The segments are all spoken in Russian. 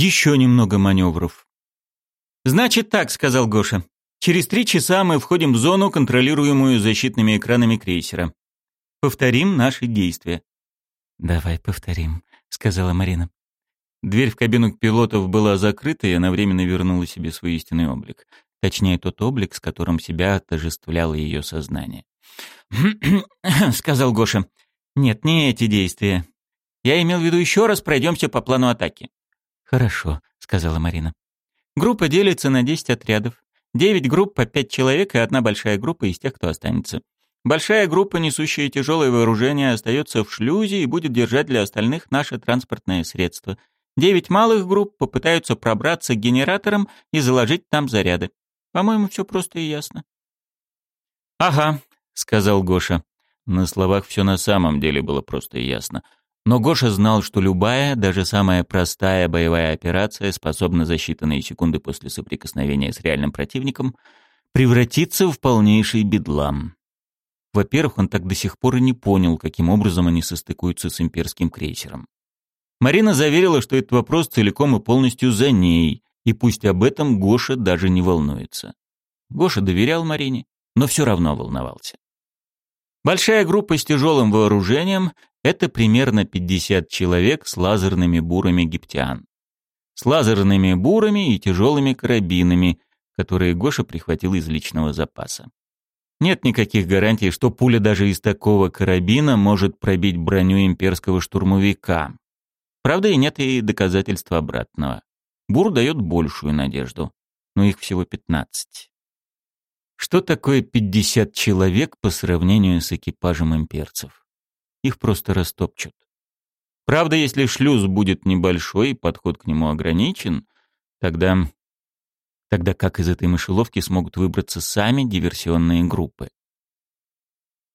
Еще немного маневров. «Значит так», — сказал Гоша. «Через три часа мы входим в зону, контролируемую защитными экранами крейсера. Повторим наши действия». «Давай повторим», — сказала Марина. Дверь в кабину пилотов была закрыта, и она временно вернула себе свой истинный облик. Точнее, тот облик, с которым себя отожествляло ее сознание. сказал Гоша. «Нет, не эти действия. Я имел в виду еще раз пройдемся по плану атаки». «Хорошо», — сказала Марина. «Группа делится на 10 отрядов. Девять групп по пять человек и одна большая группа из тех, кто останется. Большая группа, несущая тяжелое вооружение, остается в шлюзе и будет держать для остальных наше транспортное средство. Девять малых групп попытаются пробраться к генераторам и заложить там заряды. По-моему, все просто и ясно. «Ага», — сказал Гоша. На словах все на самом деле было просто и ясно. Но Гоша знал, что любая, даже самая простая боевая операция способна за считанные секунды после соприкосновения с реальным противником превратиться в полнейший бедлам. Во-первых, он так до сих пор и не понял, каким образом они состыкуются с имперским крейсером. Марина заверила, что этот вопрос целиком и полностью за ней, и пусть об этом Гоша даже не волнуется. Гоша доверял Марине, но все равно волновался. Большая группа с тяжелым вооружением — это примерно 50 человек с лазерными бурами египтян. С лазерными бурами и тяжелыми карабинами, которые Гоша прихватил из личного запаса. Нет никаких гарантий, что пуля даже из такого карабина может пробить броню имперского штурмовика. Правда, и нет и доказательства обратного. Бур дает большую надежду, но их всего 15. Что такое 50 человек по сравнению с экипажем имперцев? Их просто растопчут. Правда, если шлюз будет небольшой и подход к нему ограничен, тогда... Тогда как из этой мышеловки смогут выбраться сами диверсионные группы?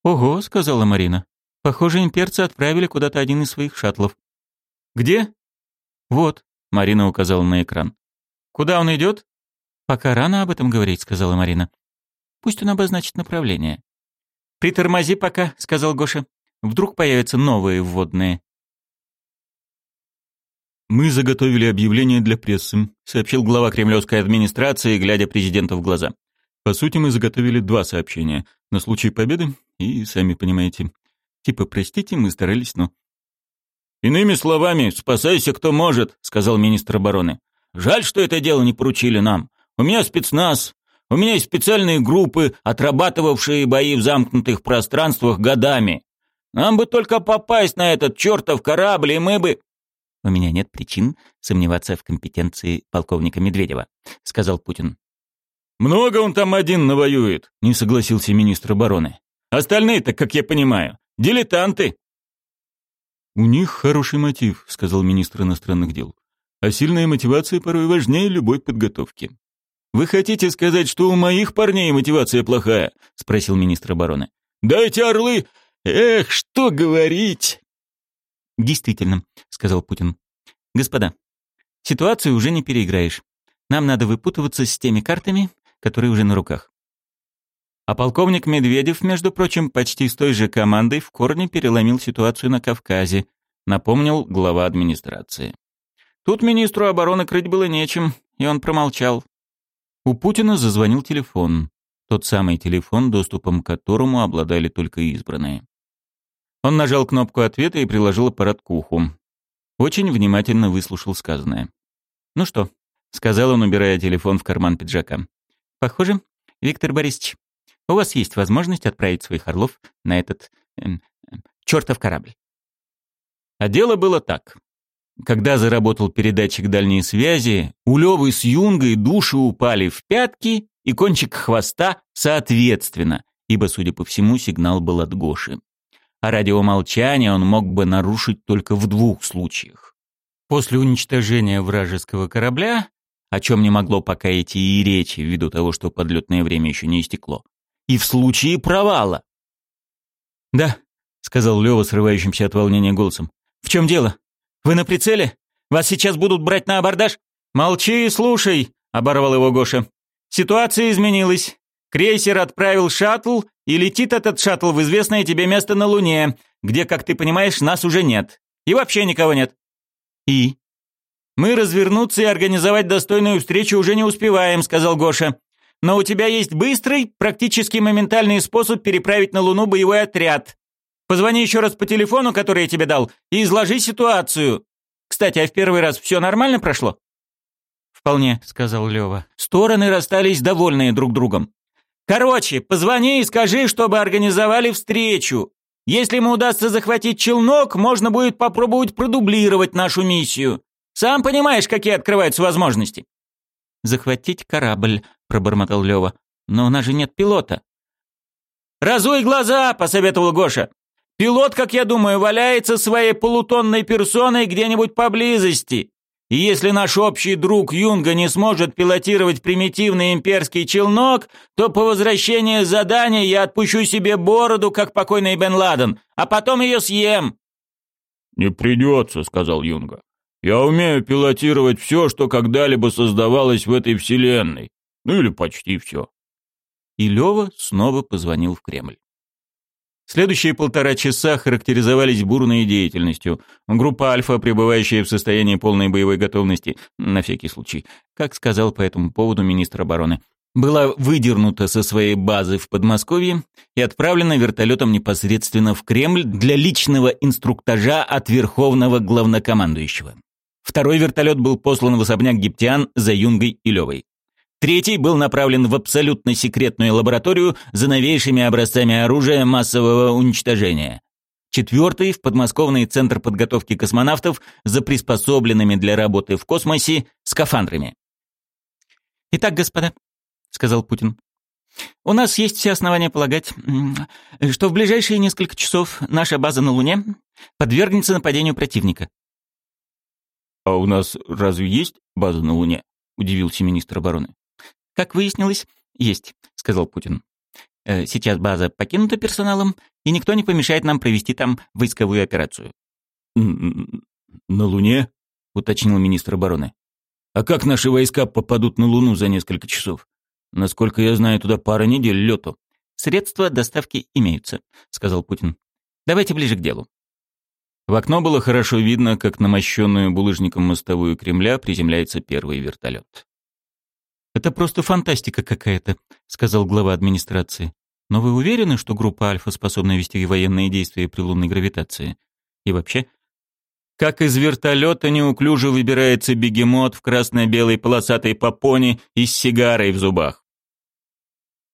«Ого», — сказала Марина. «Похоже, имперцы отправили куда-то один из своих шаттлов». «Где?» «Вот», — Марина указала на экран. «Куда он идет?» «Пока рано об этом говорить», — сказала Марина. «Пусть он обозначит направление». «Притормози пока», — сказал Гоша. «Вдруг появятся новые вводные». «Мы заготовили объявление для прессы», — сообщил глава кремлевской администрации, глядя президенту в глаза. «По сути, мы заготовили два сообщения. На случай победы и, сами понимаете, типа, простите, мы старались, но...» «Иными словами, спасайся кто может», — сказал министр обороны. «Жаль, что это дело не поручили нам. У меня спецназ, у меня есть специальные группы, отрабатывавшие бои в замкнутых пространствах годами. Нам бы только попасть на этот чертов корабль, и мы бы...» «У меня нет причин сомневаться в компетенции полковника Медведева», — сказал Путин. «Много он там один навоюет», — не согласился министр обороны. «Остальные-то, как я понимаю, дилетанты». «У них хороший мотив», — сказал министр иностранных дел. «А сильная мотивация порой важнее любой подготовки». «Вы хотите сказать, что у моих парней мотивация плохая?» — спросил министр обороны. «Дайте орлы! Эх, что говорить!» «Действительно», — сказал Путин. «Господа, ситуацию уже не переиграешь. Нам надо выпутываться с теми картами, которые уже на руках. А полковник Медведев, между прочим, почти с той же командой в корне переломил ситуацию на Кавказе, напомнил глава администрации. Тут министру обороны крыть было нечем, и он промолчал. У Путина зазвонил телефон. Тот самый телефон, доступом к которому обладали только избранные. Он нажал кнопку ответа и приложил аппарат к уху. Очень внимательно выслушал сказанное. «Ну что?» — сказал он, убирая телефон в карман пиджака. «Похоже, Виктор Борисович, у вас есть возможность отправить своих орлов на этот э, э, чертов корабль. А дело было так. Когда заработал передатчик дальней связи, у Лёвы с Юнгой души упали в пятки и кончик хвоста соответственно, ибо, судя по всему, сигнал был от Гоши. А радиомолчание он мог бы нарушить только в двух случаях. После уничтожения вражеского корабля, о чем не могло пока идти и речи ввиду того, что подлетное время еще не истекло, и в случае провала. «Да», — сказал Лёва срывающимся от волнения голосом. «В чем дело? Вы на прицеле? Вас сейчас будут брать на абордаж?» «Молчи и слушай», — оборвал его Гоша. «Ситуация изменилась. Крейсер отправил шаттл, и летит этот шаттл в известное тебе место на Луне, где, как ты понимаешь, нас уже нет. И вообще никого нет». «И?» Мы развернуться и организовать достойную встречу уже не успеваем, сказал Гоша. Но у тебя есть быстрый, практически моментальный способ переправить на Луну боевой отряд. Позвони еще раз по телефону, который я тебе дал, и изложи ситуацию. Кстати, а в первый раз все нормально прошло? Вполне, сказал Лева. Стороны расстались довольные друг другом. Короче, позвони и скажи, чтобы организовали встречу. Если ему удастся захватить челнок, можно будет попробовать продублировать нашу миссию. Сам понимаешь, какие открываются возможности. Захватить корабль, пробормотал Лева. Но у нас же нет пилота. Разуй глаза, посоветовал Гоша. Пилот, как я думаю, валяется своей полутонной персоной где-нибудь поблизости. И если наш общий друг Юнга не сможет пилотировать примитивный имперский челнок, то по возвращении задания я отпущу себе бороду, как покойный Бен Ладен, а потом ее съем». «Не придется», — сказал Юнга. «Я умею пилотировать все, что когда-либо создавалось в этой вселенной. Ну или почти все». И Лева снова позвонил в Кремль. Следующие полтора часа характеризовались бурной деятельностью. Группа «Альфа», пребывающая в состоянии полной боевой готовности, на всякий случай, как сказал по этому поводу министр обороны, была выдернута со своей базы в Подмосковье и отправлена вертолетом непосредственно в Кремль для личного инструктажа от верховного главнокомандующего. Второй вертолет был послан в особняк Гиптиан за Юнгой и Левой. Третий был направлен в абсолютно секретную лабораторию за новейшими образцами оружия массового уничтожения. Четвертый – в подмосковный центр подготовки космонавтов за приспособленными для работы в космосе скафандрами. «Итак, господа», – сказал Путин, – «у нас есть все основания полагать, что в ближайшие несколько часов наша база на Луне подвергнется нападению противника». «А у нас разве есть база на Луне?» – удивился министр обороны. Как выяснилось, есть, сказал Путин. Э, сейчас база покинута персоналом, и никто не помешает нам провести там войсковую операцию. На Луне? уточнил министр обороны. А как наши войска попадут на Луну за несколько часов? Насколько я знаю, туда пара недель лету. Средства доставки имеются, сказал Путин. Давайте ближе к делу. В окно было хорошо видно, как на мощенную булыжником мостовую Кремля приземляется первый вертолет. «Это просто фантастика какая-то», — сказал глава администрации. «Но вы уверены, что группа Альфа способна вести военные действия при лунной гравитации? И вообще, как из вертолета неуклюже выбирается бегемот в красно-белой полосатой попоне и с сигарой в зубах?»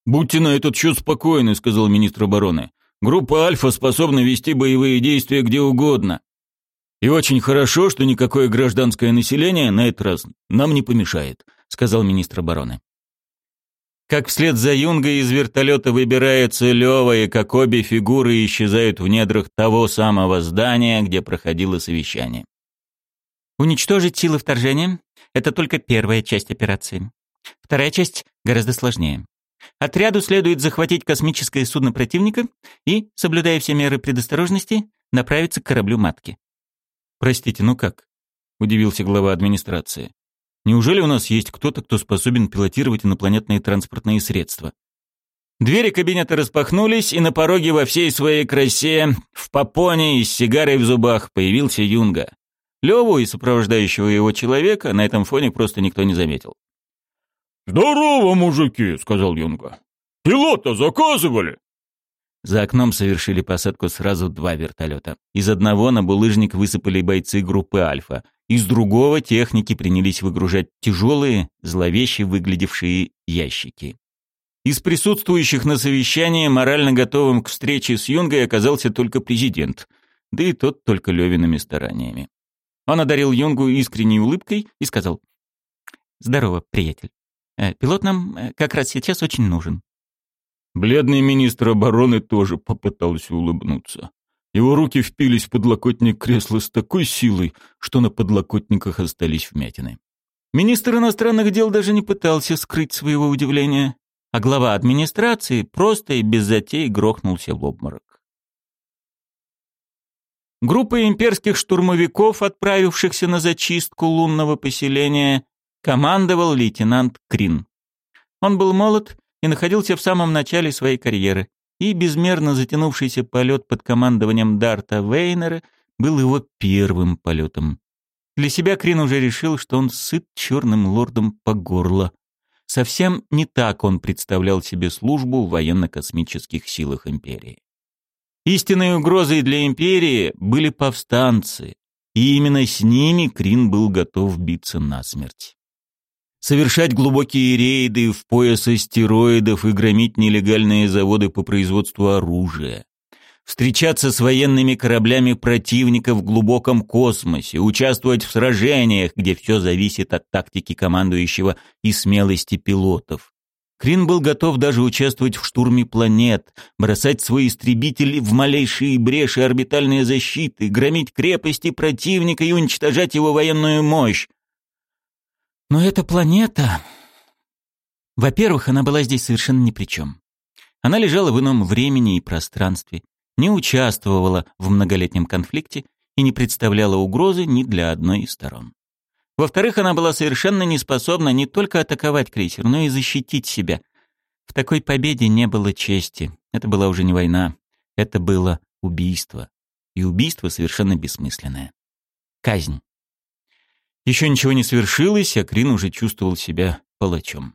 «Будьте на этот счет спокойны», — сказал министр обороны. «Группа Альфа способна вести боевые действия где угодно. И очень хорошо, что никакое гражданское население на этот раз нам не помешает сказал министр обороны. Как вслед за Юнгой из вертолета выбираются Лёва и как обе фигуры исчезают в недрах того самого здания, где проходило совещание. Уничтожить силы вторжения – это только первая часть операции. Вторая часть гораздо сложнее. Отряду следует захватить космическое судно противника и, соблюдая все меры предосторожности, направиться к кораблю матки. «Простите, ну как?» – удивился глава администрации. Неужели у нас есть кто-то, кто способен пилотировать инопланетные транспортные средства? Двери кабинета распахнулись, и на пороге во всей своей красе, в попоне и с сигарой в зубах, появился Юнга. Леву и сопровождающего его человека на этом фоне просто никто не заметил. «Здорово, мужики!» — сказал Юнга. «Пилота заказывали?» За окном совершили посадку сразу два вертолета. Из одного на булыжник высыпали бойцы группы «Альфа», из другого техники принялись выгружать тяжелые, зловеще выглядевшие ящики. Из присутствующих на совещании морально готовым к встрече с Юнгой оказался только президент, да и тот только Левиными стараниями. Он одарил Юнгу искренней улыбкой и сказал «Здорово, приятель. Э, пилот нам э, как раз сейчас очень нужен». Бледный министр обороны тоже попытался улыбнуться. Его руки впились в подлокотник кресла с такой силой, что на подлокотниках остались вмятины. Министр иностранных дел даже не пытался скрыть своего удивления, а глава администрации просто и без затей грохнулся в обморок. Группа имперских штурмовиков, отправившихся на зачистку лунного поселения, командовал лейтенант Крин. Он был молод и находился в самом начале своей карьеры, и безмерно затянувшийся полет под командованием Дарта Вейнера был его первым полетом. Для себя Крин уже решил, что он сыт черным лордом по горло. Совсем не так он представлял себе службу в военно-космических силах Империи. Истинной угрозой для Империи были повстанцы, и именно с ними Крин был готов биться насмерть. Совершать глубокие рейды в пояс астероидов и громить нелегальные заводы по производству оружия встречаться с военными кораблями противника в глубоком космосе, участвовать в сражениях, где все зависит от тактики командующего и смелости пилотов. Крин был готов даже участвовать в штурме планет, бросать свои истребители в малейшие бреши орбитальной защиты, громить крепости противника и уничтожать его военную мощь. Но эта планета... Во-первых, она была здесь совершенно ни при чем. Она лежала в ином времени и пространстве, не участвовала в многолетнем конфликте и не представляла угрозы ни для одной из сторон. Во-вторых, она была совершенно не способна не только атаковать крейсер, но и защитить себя. В такой победе не было чести. Это была уже не война. Это было убийство. И убийство совершенно бессмысленное. Казнь. Еще ничего не свершилось, а Крин уже чувствовал себя палачом.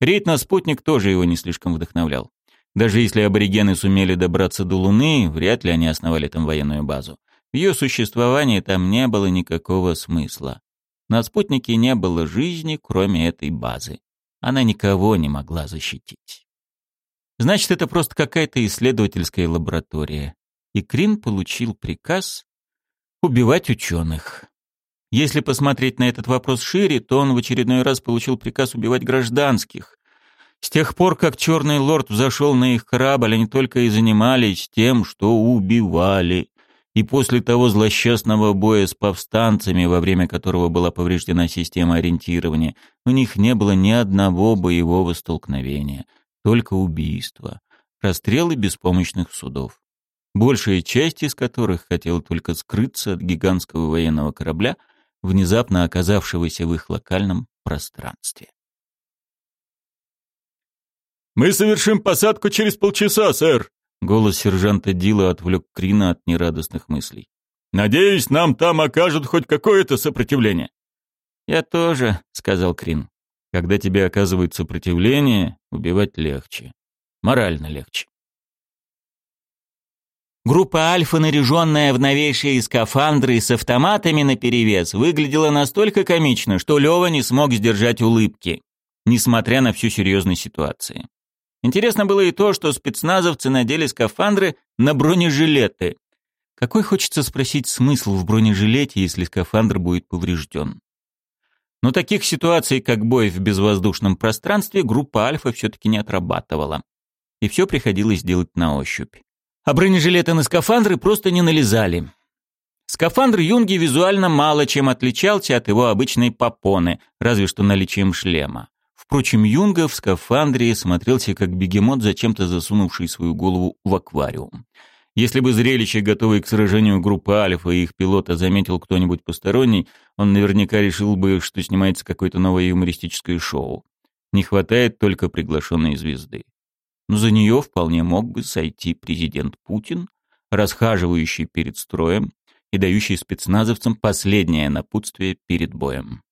Рейд на спутник тоже его не слишком вдохновлял. Даже если аборигены сумели добраться до Луны, вряд ли они основали там военную базу. В ее существовании там не было никакого смысла. На спутнике не было жизни, кроме этой базы. Она никого не могла защитить. Значит, это просто какая-то исследовательская лаборатория. И Крин получил приказ убивать ученых. Если посмотреть на этот вопрос шире, то он в очередной раз получил приказ убивать гражданских, с тех пор, как Черный Лорд взошел на их корабль, они только и занимались тем, что убивали. И после того злосчастного боя с повстанцами, во время которого была повреждена система ориентирования, у них не было ни одного боевого столкновения, только убийства, расстрелы беспомощных судов. Большая часть из которых хотела только скрыться от гигантского военного корабля, внезапно оказавшегося в их локальном пространстве. «Мы совершим посадку через полчаса, сэр!» Голос сержанта Дила отвлек Крина от нерадостных мыслей. «Надеюсь, нам там окажут хоть какое-то сопротивление». «Я тоже», — сказал Крин. «Когда тебе оказывают сопротивление, убивать легче. Морально легче». Группа «Альфа», наряженная в новейшие скафандры с автоматами наперевес, выглядела настолько комично, что Лёва не смог сдержать улыбки, несмотря на всю серьезность ситуации. Интересно было и то, что спецназовцы надели скафандры на бронежилеты. Какой, хочется спросить, смысл в бронежилете, если скафандр будет поврежден? Но таких ситуаций, как бой в безвоздушном пространстве, группа «Альфа» все-таки не отрабатывала. И все приходилось делать на ощупь. А бронежилеты на скафандры просто не налезали. Скафандр Юнги визуально мало чем отличался от его обычной попоны, разве что наличием шлема. Впрочем, Юнга в скафандре смотрелся как бегемот, зачем-то засунувший свою голову в аквариум. Если бы зрелище, готовое к сражению группы Альфа и их пилота, заметил кто-нибудь посторонний, он наверняка решил бы, что снимается какое-то новое юмористическое шоу. Не хватает только приглашенной звезды. Но за нее вполне мог бы сойти президент Путин, расхаживающий перед строем и дающий спецназовцам последнее напутствие перед боем.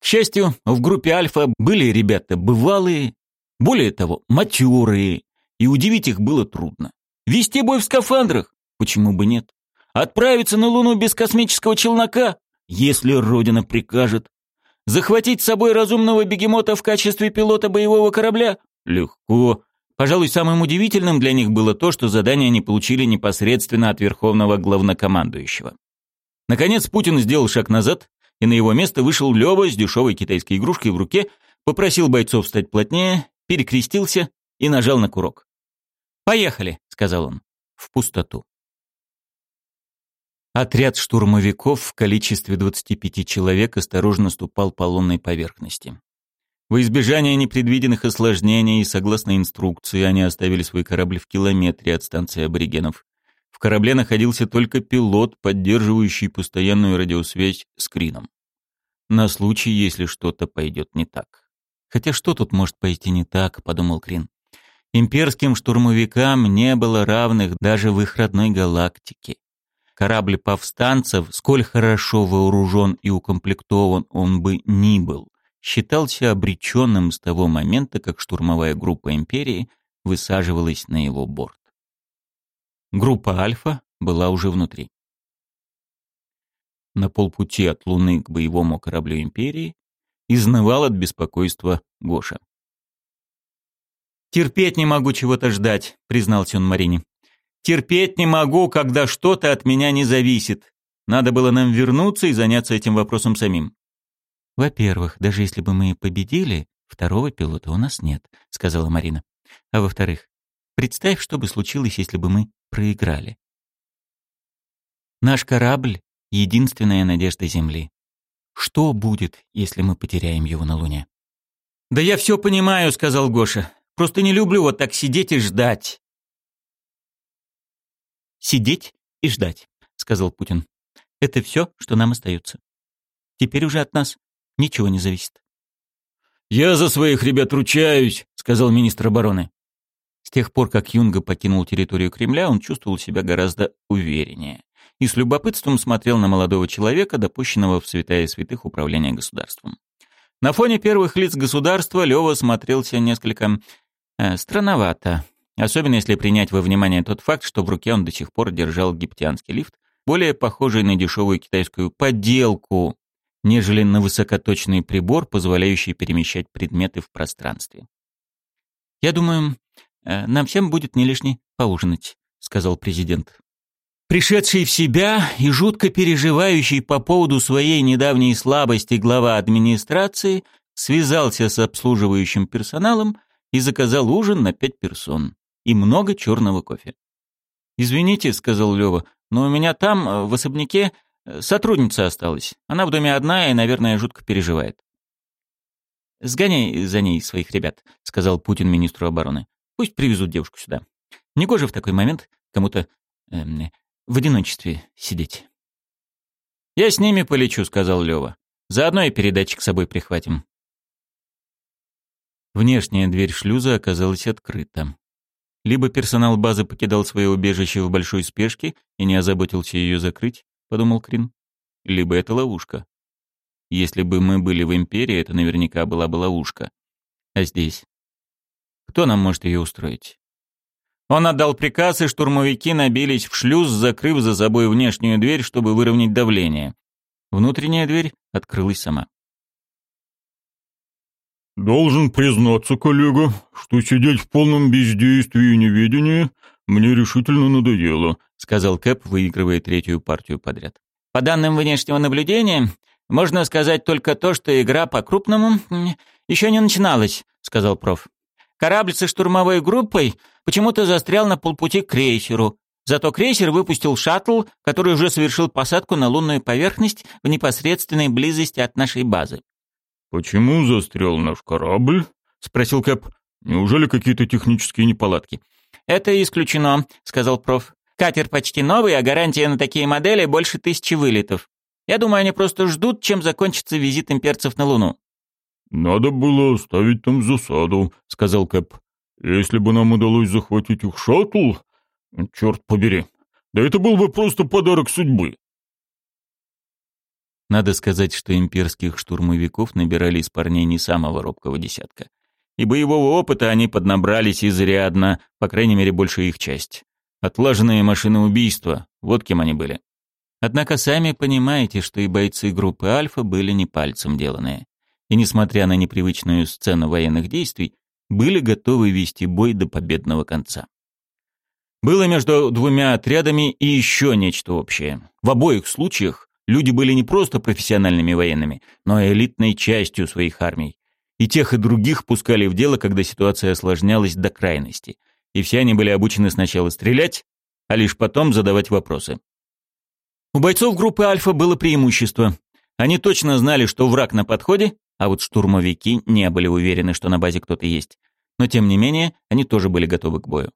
К счастью, в группе «Альфа» были ребята бывалые, более того, матерые, и удивить их было трудно. Вести бой в скафандрах? Почему бы нет? Отправиться на Луну без космического челнока? Если Родина прикажет. Захватить с собой разумного бегемота в качестве пилота боевого корабля? Легко. Пожалуй, самым удивительным для них было то, что задание они получили непосредственно от верховного главнокомандующего. Наконец Путин сделал шаг назад и на его место вышел Лёва с дешевой китайской игрушкой в руке, попросил бойцов стать плотнее, перекрестился и нажал на курок. «Поехали», — сказал он, — «в пустоту». Отряд штурмовиков в количестве 25 человек осторожно ступал по лунной поверхности. Во избежание непредвиденных осложнений согласно инструкции они оставили свой корабль в километре от станции аборигенов корабле находился только пилот, поддерживающий постоянную радиосвязь с Крином. На случай, если что-то пойдет не так. Хотя что тут может пойти не так, подумал Крин. Имперским штурмовикам не было равных даже в их родной галактике. корабль повстанцев, сколь хорошо вооружен и укомплектован он бы ни был, считался обреченным с того момента, как штурмовая группа империи высаживалась на его борт. Группа «Альфа» была уже внутри. На полпути от Луны к боевому кораблю империи изнывал от беспокойства Гоша. «Терпеть не могу чего-то ждать», — признался он Марине. «Терпеть не могу, когда что-то от меня не зависит. Надо было нам вернуться и заняться этим вопросом самим». «Во-первых, даже если бы мы победили, второго пилота у нас нет», — сказала Марина. «А во-вторых, представь, что бы случилось, если бы мы проиграли. Наш корабль — единственная надежда Земли. Что будет, если мы потеряем его на Луне?» «Да я все понимаю», — сказал Гоша. «Просто не люблю вот так сидеть и ждать». «Сидеть и ждать», — сказал Путин. «Это все, что нам остается. Теперь уже от нас ничего не зависит». «Я за своих ребят ручаюсь», — сказал министр обороны. С тех пор, как Юнга покинул территорию Кремля, он чувствовал себя гораздо увереннее и с любопытством смотрел на молодого человека, допущенного в святая святых управления государством. На фоне первых лиц государства Лёва смотрелся несколько э, странновато, особенно если принять во внимание тот факт, что в руке он до сих пор держал египтянский лифт, более похожий на дешевую китайскую подделку, нежели на высокоточный прибор, позволяющий перемещать предметы в пространстве. «Я думаю, э, нам всем будет не лишне поужинать», — сказал президент. Пришедший в себя и жутко переживающий по поводу своей недавней слабости глава администрации связался с обслуживающим персоналом и заказал ужин на пять персон и много черного кофе. «Извините», — сказал Лёва, — «но у меня там, э, в особняке, сотрудница осталась. Она в доме одна и, наверное, жутко переживает». «Сгоняй за ней своих ребят», — сказал Путин министру обороны. «Пусть привезут девушку сюда. Негоже в такой момент кому-то эм, в одиночестве сидеть. «Я с ними полечу», — сказал Лёва. «Заодно и передатчик с собой прихватим». Внешняя дверь шлюза оказалась открыта. Либо персонал базы покидал свое убежище в большой спешке и не озаботился ее закрыть, подумал Крин, либо это ловушка. Если бы мы были в Империи, это наверняка была бы ловушка. А здесь? Кто нам может ее устроить? Он отдал приказ, и штурмовики набились в шлюз, закрыв за собой внешнюю дверь, чтобы выровнять давление. Внутренняя дверь открылась сама. «Должен признаться, коллега, что сидеть в полном бездействии и неведении мне решительно надоело», сказал Кэп, выигрывая третью партию подряд. «По данным внешнего наблюдения, можно сказать только то, что игра по-крупному еще не начиналась», сказал проф. Корабль со штурмовой группой почему-то застрял на полпути к крейсеру. Зато крейсер выпустил шаттл, который уже совершил посадку на лунную поверхность в непосредственной близости от нашей базы. «Почему застрял наш корабль?» — спросил Кэп. «Неужели какие-то технические неполадки?» «Это исключено», — сказал проф. «Катер почти новый, а гарантия на такие модели больше тысячи вылетов. Я думаю, они просто ждут, чем закончится визит имперцев на Луну». «Надо было оставить там засаду», — сказал Кэп. «Если бы нам удалось захватить их шаттл, черт побери, да это был бы просто подарок судьбы». Надо сказать, что имперских штурмовиков набирали из парней не самого робкого десятка. И боевого опыта они поднабрались изрядно, по крайней мере, большая их часть. Отлаженные машины убийства, вот кем они были. Однако сами понимаете, что и бойцы группы «Альфа» были не пальцем деланные и, несмотря на непривычную сцену военных действий, были готовы вести бой до победного конца. Было между двумя отрядами и еще нечто общее. В обоих случаях люди были не просто профессиональными военными, но и элитной частью своих армий. И тех, и других пускали в дело, когда ситуация осложнялась до крайности. И все они были обучены сначала стрелять, а лишь потом задавать вопросы. У бойцов группы «Альфа» было преимущество. Они точно знали, что враг на подходе, а вот штурмовики не были уверены, что на базе кто-то есть. Но тем не менее, они тоже были готовы к бою.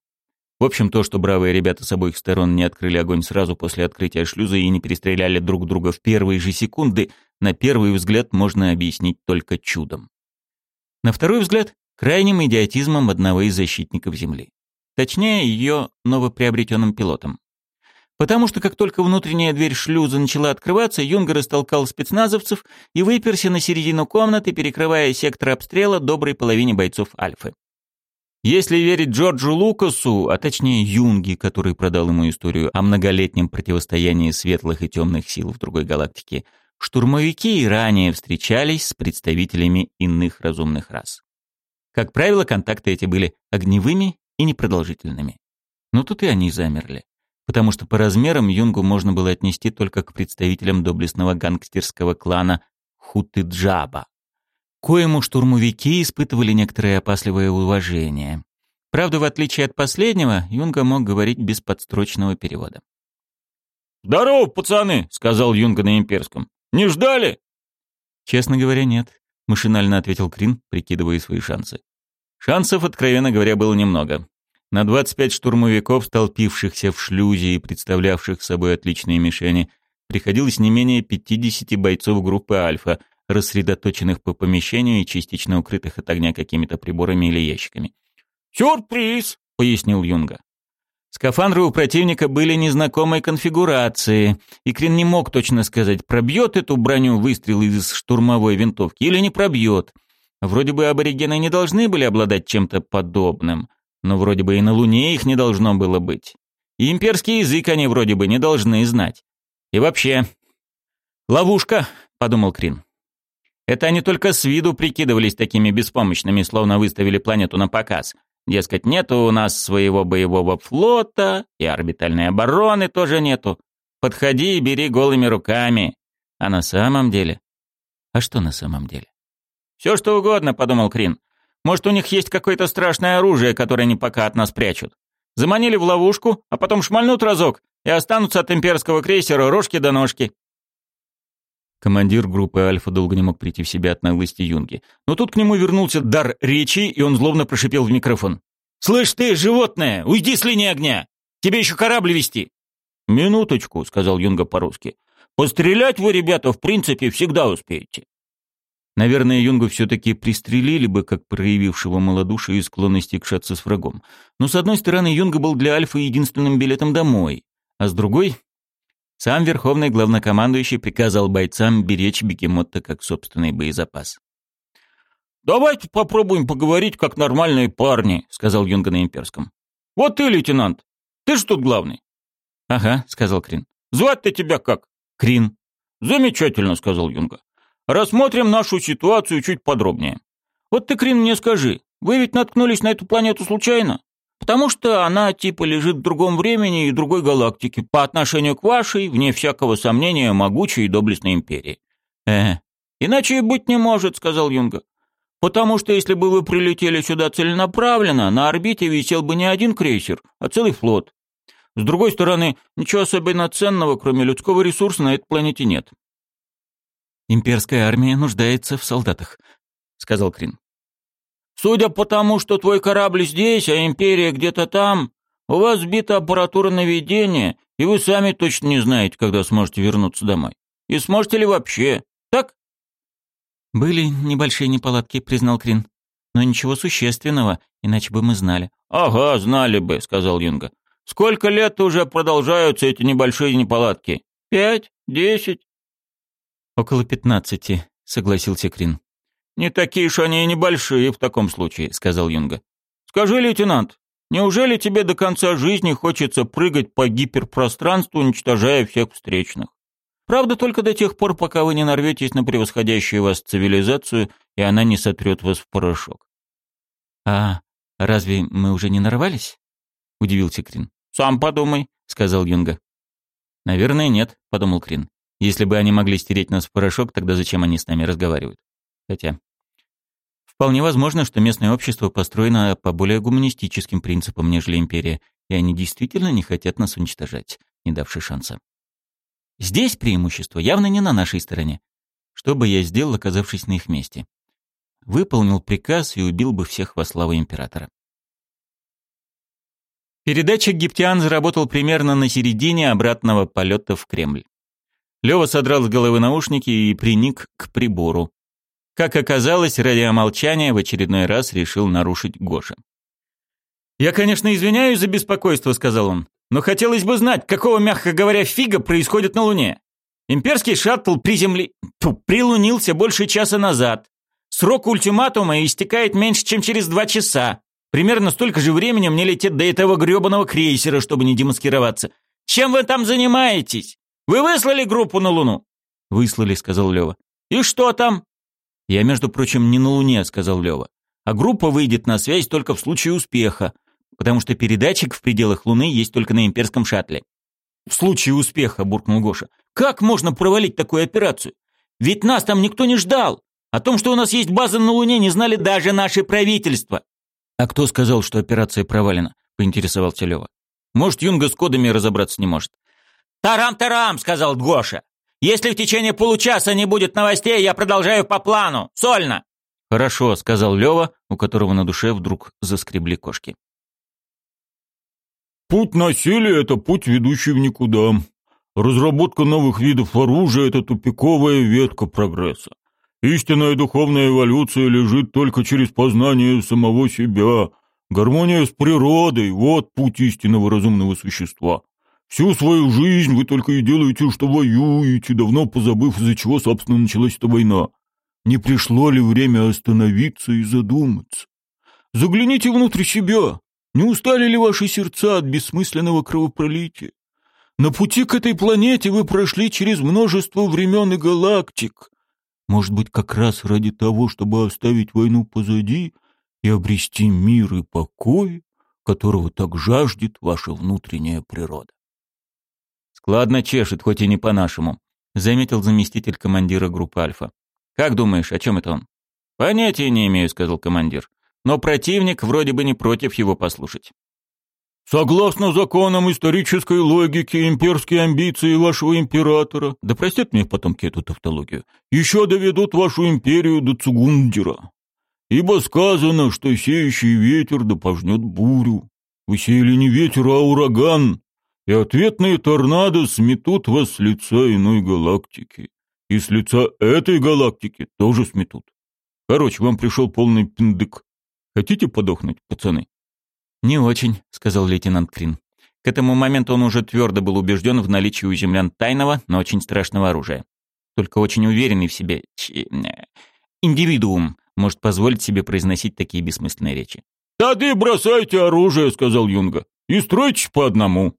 В общем, то, что бравые ребята с обоих сторон не открыли огонь сразу после открытия шлюза и не перестреляли друг друга в первые же секунды, на первый взгляд можно объяснить только чудом. На второй взгляд, крайним идиотизмом одного из защитников Земли. Точнее, ее новоприобретенным пилотом. Потому что как только внутренняя дверь шлюза начала открываться, Юнга растолкал спецназовцев и выперся на середину комнаты, перекрывая сектор обстрела доброй половине бойцов Альфы. Если верить Джорджу Лукасу, а точнее Юнге, который продал ему историю о многолетнем противостоянии светлых и темных сил в другой галактике, штурмовики и ранее встречались с представителями иных разумных рас. Как правило, контакты эти были огневыми и непродолжительными. Но тут и они замерли, потому что по размерам Юнгу можно было отнести только к представителям доблестного гангстерского клана Хутыджаба коему штурмовики испытывали некоторое опасливое уважение. Правда, в отличие от последнего, Юнга мог говорить без подстрочного перевода. «Здорово, пацаны!» — сказал Юнга на имперском. «Не ждали?» «Честно говоря, нет», — машинально ответил Крин, прикидывая свои шансы. Шансов, откровенно говоря, было немного. На 25 штурмовиков, столпившихся в шлюзе и представлявших собой отличные мишени, приходилось не менее 50 бойцов группы «Альфа», рассредоточенных по помещению и частично укрытых от огня какими-то приборами или ящиками. «Сюрприз!» — пояснил Юнга. Скафандры у противника были незнакомой конфигурации, и Крин не мог точно сказать, пробьет эту броню выстрел из штурмовой винтовки или не пробьет. Вроде бы аборигены не должны были обладать чем-то подобным, но вроде бы и на Луне их не должно было быть. И имперский язык они вроде бы не должны знать. И вообще... «Ловушка», — подумал Крин. Это они только с виду прикидывались такими беспомощными, словно выставили планету на показ. Дескать, нету у нас своего боевого флота, и орбитальной обороны тоже нету. Подходи и бери голыми руками. А на самом деле? А что на самом деле? Все что угодно, подумал Крин. Может, у них есть какое-то страшное оружие, которое они пока от нас прячут. Заманили в ловушку, а потом шмальнут разок и останутся от имперского крейсера рожки до ножки. Командир группы «Альфа» долго не мог прийти в себя от наглости Юнги. Но тут к нему вернулся дар речи, и он злобно прошипел в микрофон. «Слышь ты, животное, уйди с линии огня! Тебе еще корабль вести!» «Минуточку», — сказал Юнга по-русски. «Пострелять вы, ребята, в принципе, всегда успеете». Наверное, Юнгу все-таки пристрелили бы, как проявившего малодушие и склонность кшаться с врагом. Но, с одной стороны, Юнга был для Альфа единственным билетом домой, а с другой сам верховный главнокомандующий приказал бойцам беречь бегемота как собственный боезапас. «Давайте попробуем поговорить как нормальные парни», — сказал Юнга на имперском. «Вот ты, лейтенант, ты ж тут главный». «Ага», — сказал Крин. «Звать-то тебя как?» «Крин». «Замечательно», — сказал Юнга. «Рассмотрим нашу ситуацию чуть подробнее. Вот ты, Крин, мне скажи, вы ведь наткнулись на эту планету случайно?» Потому что она типа лежит в другом времени и другой галактике, по отношению к вашей, вне всякого сомнения, могучей и доблестной империи. Э, иначе и быть не может, сказал Юнга. Потому что если бы вы прилетели сюда целенаправленно, на орбите висел бы не один крейсер, а целый флот. С другой стороны, ничего особенно ценного, кроме людского ресурса, на этой планете нет. «Имперская армия нуждается в солдатах», — сказал Крин. Судя по тому, что твой корабль здесь, а империя где-то там, у вас сбита аппаратура наведения, и вы сами точно не знаете, когда сможете вернуться домой. И сможете ли вообще, так? Были небольшие неполадки, признал Крин. Но ничего существенного, иначе бы мы знали. Ага, знали бы, сказал Юнга. Сколько лет уже продолжаются эти небольшие неполадки? Пять? Десять? Около пятнадцати, согласился Крин. «Не такие уж они и небольшие в таком случае», — сказал Юнга. «Скажи, лейтенант, неужели тебе до конца жизни хочется прыгать по гиперпространству, уничтожая всех встречных? Правда, только до тех пор, пока вы не нарветесь на превосходящую вас цивилизацию, и она не сотрет вас в порошок». «А разве мы уже не нарвались?» — удивился Крин. «Сам подумай», — сказал Юнга. «Наверное, нет», — подумал Крин. «Если бы они могли стереть нас в порошок, тогда зачем они с нами разговаривают?» Хотя... Вполне возможно, что местное общество построено по более гуманистическим принципам, нежели империя, и они действительно не хотят нас уничтожать, не давши шанса. Здесь преимущество явно не на нашей стороне. Что бы я сделал, оказавшись на их месте? Выполнил приказ и убил бы всех во славу императора. Передатчик Гиптиан заработал примерно на середине обратного полета в Кремль. Лёва содрал с головы наушники и приник к прибору. Как оказалось, радиомолчание в очередной раз решил нарушить Гоша. «Я, конечно, извиняюсь за беспокойство», — сказал он. Но хотелось бы знать, какого, мягко говоря, фига происходит на Луне. Имперский шаттл приземли... Тьфу, прилунился больше часа назад. Срок ультиматума истекает меньше, чем через два часа. Примерно столько же времени мне летит до этого грёбаного крейсера, чтобы не демаскироваться. Чем вы там занимаетесь? Вы выслали группу на Луну? Выслали, сказал Лёва. И что там? Я, между прочим, не на Луне, сказал Лёва. А группа выйдет на связь только в случае успеха, потому что передатчик в пределах Луны есть только на имперском шаттле. В случае успеха, буркнул Гоша. Как можно провалить такую операцию? Ведь нас там никто не ждал. О том, что у нас есть база на Луне, не знали даже наши правительства. А кто сказал, что операция провалена? поинтересовался Лёва. Может, Юнга с кодами разобраться не может. «Тарам-тарам!» — сказал Гоша. «Если в течение получаса не будет новостей, я продолжаю по плану. Сольно!» «Хорошо», — сказал Лёва, у которого на душе вдруг заскребли кошки. «Путь насилия — это путь, ведущий в никуда. Разработка новых видов оружия — это тупиковая ветка прогресса. Истинная духовная эволюция лежит только через познание самого себя. Гармония с природой — вот путь истинного разумного существа. Всю свою жизнь вы только и делаете, что воюете, давно позабыв, из-за чего, собственно, началась эта война. Не пришло ли время остановиться и задуматься? Загляните внутрь себя. Не устали ли ваши сердца от бессмысленного кровопролития? На пути к этой планете вы прошли через множество времен и галактик. Может быть, как раз ради того, чтобы оставить войну позади и обрести мир и покой, которого так жаждет ваша внутренняя природа. «Складно чешет, хоть и не по-нашему», — заметил заместитель командира группы «Альфа». «Как думаешь, о чем это он?» «Понятия не имею», — сказал командир. «Но противник вроде бы не против его послушать». Согласно законам исторической логики, имперские амбиции вашего императора, да простят мне потомки эту тавтологию, еще доведут вашу империю до Цугундера. Ибо сказано, что сеющий ветер да пожнет бурю. Вы сеяли не ветер, а ураган, и ответные торнадо сметут вас с лица иной галактики. И с лица этой галактики тоже сметут. Короче, вам пришел полный пиндык. Хотите подохнуть, пацаны? «Не очень», — сказал лейтенант Крин. К этому моменту он уже твердо был убежден в наличии у землян тайного, но очень страшного оружия. Только очень уверенный в себе ч... индивидуум может позволить себе произносить такие бессмысленные речи. «Тады бросайте оружие», — сказал Юнга, — «и стройтесь по одному».